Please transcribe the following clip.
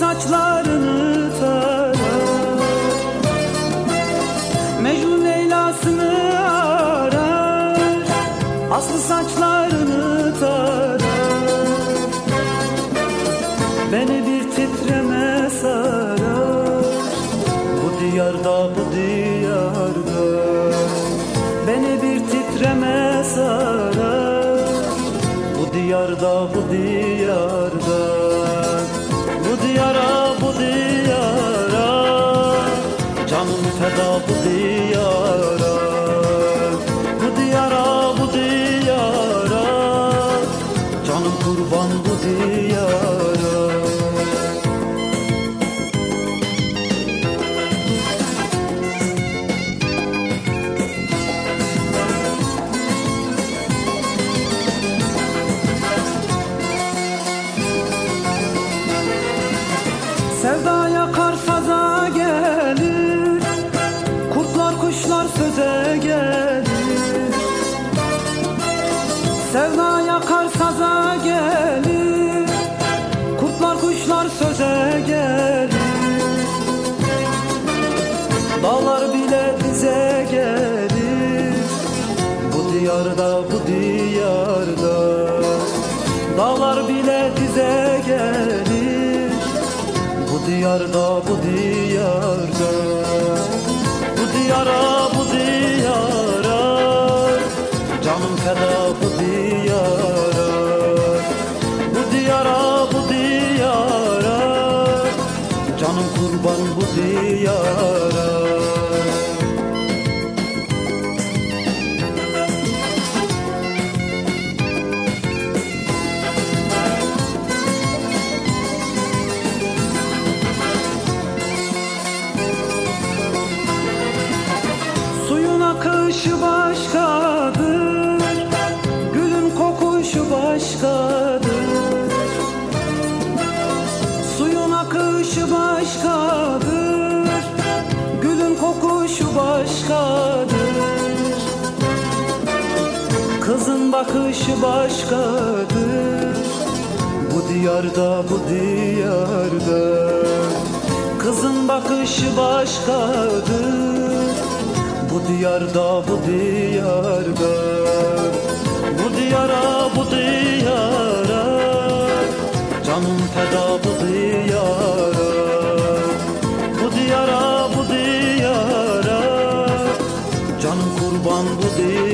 saçlarını tarar. Mecnun Leyla'sını arar. Aslı saçlarını tarar. Beni bir titreme sarar. Bu diyarda bu diyarda. Beni bir titreme sarar. Bu diyarda bu diyarda Bu diyara bu diyara. Canım feda bu diyara. Bu diyara bu diyara. Canım kurban bu diyara Sevda yakar saza gelir. Kurtlar kuşlar söze gelir. Dağlar bile bize gelir. Bu diyarda bu diyarda. Dağlar bile dize gelir. Bu diyarda bu diyarda. Bu diyara bu diyara Canım feda bu diyara Bu diyara bu diyara. Canım kurban bu diyara akışı başkadır Gülün kokuşu başkadır. Kızın bakışı başkadır Bu diyarda bu diyarda. Kızın bakışı başkadır Bu diyarda bu diyarda. Bu diyara bu Canım feda bu diyara Bu diyara bu diyara. Canım kurban bu diyara